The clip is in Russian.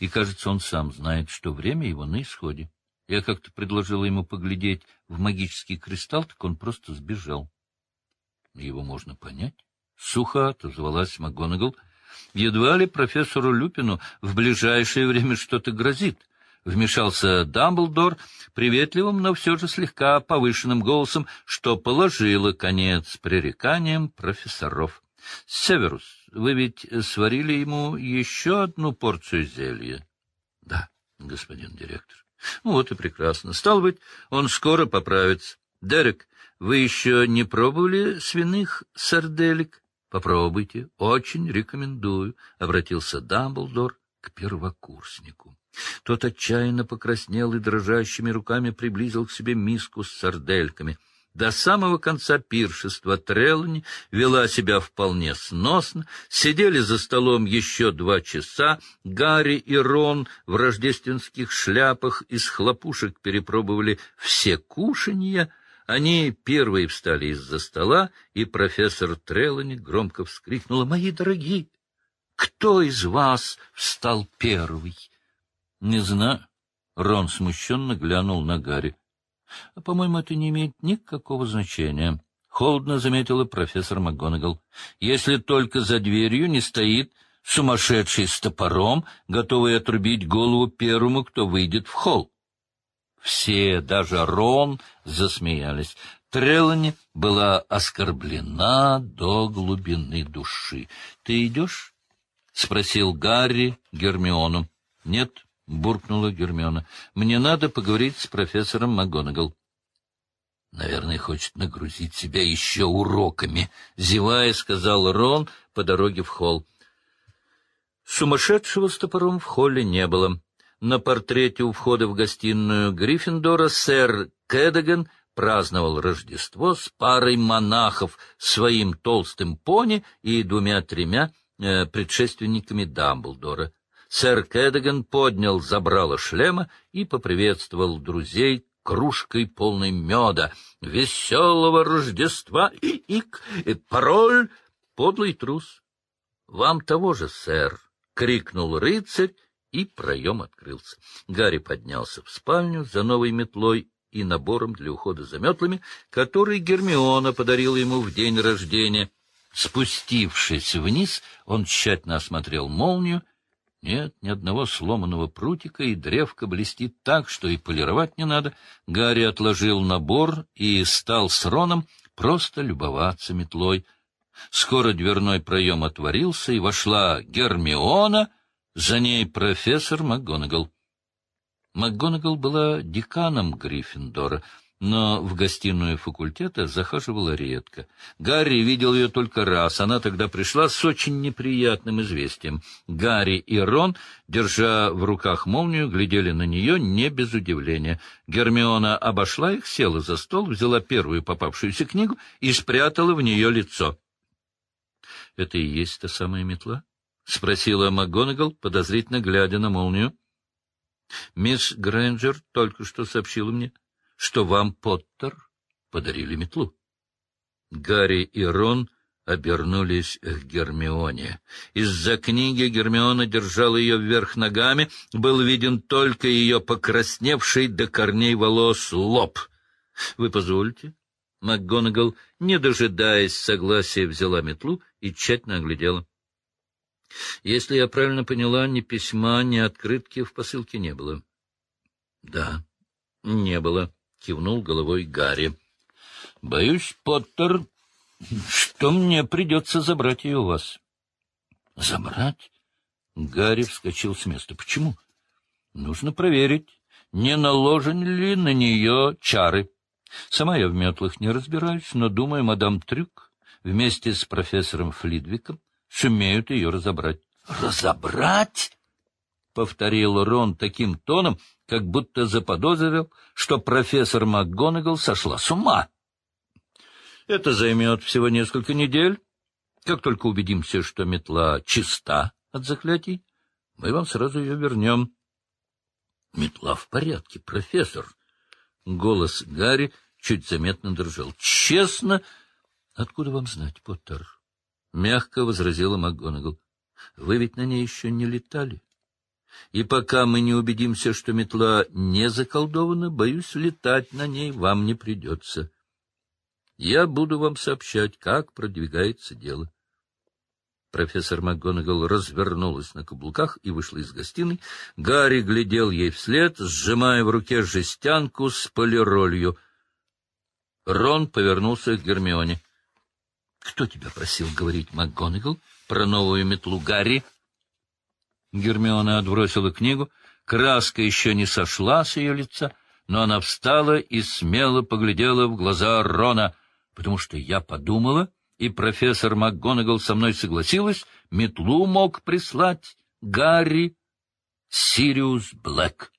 и, кажется, он сам знает, что время его на исходе. Я как-то предложила ему поглядеть в магический кристалл, так он просто сбежал. Его можно понять. Сухо отозвалась МакГонагал. Едва ли профессору Люпину в ближайшее время что-то грозит. Вмешался Дамблдор приветливым, но все же слегка повышенным голосом, что положило конец пререканиям профессоров. — Северус, вы ведь сварили ему еще одну порцию зелья? — Да, господин директор. — Вот и прекрасно. Стал быть, он скоро поправится. Дерек, вы еще не пробовали свиных сарделек? Попробуйте. Очень рекомендую, — обратился Дамблдор к первокурснику. Тот отчаянно покраснел и дрожащими руками приблизил к себе миску с сардельками. До самого конца пиршества Трелани вела себя вполне сносно, сидели за столом еще два часа, Гарри и Рон в рождественских шляпах из хлопушек перепробовали все кушанья, они первые встали из-за стола, и профессор Трелани громко вскрикнула «Мои дорогие, кто из вас встал первый?» «Не знаю». Рон смущенно глянул на Гарри. «А, «По-моему, это не имеет никакого значения», — холодно заметила профессор МакГонагал. «Если только за дверью не стоит сумасшедший с топором, готовый отрубить голову первому, кто выйдет в холл». Все, даже Рон, засмеялись. Трелани была оскорблена до глубины души. — Ты идешь? — спросил Гарри Гермиону. — Нет, — буркнула Гермиона. — Мне надо поговорить с профессором МакГонагал. — Наверное, хочет нагрузить себя еще уроками, — зевая, сказал Рон по дороге в холл. Сумасшедшего с топором в холле не было. На портрете у входа в гостиную Гриффиндора сэр Кэдаган праздновал Рождество с парой монахов, своим толстым пони и двумя-тремя э, предшественниками Дамблдора. Сэр Кэдаган поднял забрало шлема и поприветствовал друзей кружкой полной меда. «Веселого Рождества! И, и, и пароль! Подлый трус!» «Вам того же, сэр!» — крикнул рыцарь и проем открылся. Гарри поднялся в спальню за новой метлой и набором для ухода за метлами, который Гермиона подарила ему в день рождения. Спустившись вниз, он тщательно осмотрел молнию. Нет, ни одного сломанного прутика, и древко блестит так, что и полировать не надо. Гарри отложил набор и стал с Роном просто любоваться метлой. Скоро дверной проем отворился, и вошла Гермиона — за ней профессор МакГонагал. МакГонагал была деканом Гриффиндора, но в гостиную факультета захаживала редко. Гарри видел ее только раз. Она тогда пришла с очень неприятным известием. Гарри и Рон, держа в руках молнию, глядели на нее не без удивления. Гермиона обошла их, села за стол, взяла первую попавшуюся книгу и спрятала в нее лицо. — Это и есть та самая метла? — спросила МакГонагал, подозрительно глядя на молнию. — Мисс Грэнджер только что сообщила мне, что вам, Поттер, подарили метлу. Гарри и Рон обернулись к Гермионе. Из-за книги Гермиона держала ее вверх ногами, был виден только ее покрасневший до корней волос лоб. — Вы позволите? МакГонагал, не дожидаясь согласия, взяла метлу и тщательно оглядела. Если я правильно поняла, ни письма, ни открытки в посылке не было. — Да, не было, — кивнул головой Гарри. — Боюсь, Поттер, что мне придется забрать ее у вас. — Забрать? Гарри вскочил с места. — Почему? — Нужно проверить, не наложены ли на нее чары. Сама я в метлах не разбираюсь, но, думаю, мадам Трюк вместе с профессором Флидвиком сумеют ее разобрать. — Разобрать? — повторил Рон таким тоном, как будто заподозрил, что профессор МакГонагал сошла с ума. — Это займет всего несколько недель. Как только убедимся, что метла чиста от заклятий, мы вам сразу ее вернем. — Метла в порядке, профессор. Голос Гарри чуть заметно дрожал. — Честно? Откуда вам знать, Поттер? — мягко возразила МакГонагал. — Вы ведь на ней еще не летали. И пока мы не убедимся, что метла не заколдована, боюсь, летать на ней вам не придется. Я буду вам сообщать, как продвигается дело. Профессор МакГонагал развернулась на каблуках и вышла из гостиной. Гарри глядел ей вслед, сжимая в руке жестянку с полиролью. Рон повернулся к Гермионе. — Кто тебя просил говорить, МакГонагал, про новую метлу Гарри? Гермиона отбросила книгу. Краска еще не сошла с ее лица, но она встала и смело поглядела в глаза Рона, потому что я подумала и профессор МакГонагал со мной согласилась, метлу мог прислать Гарри Сириус Блэк.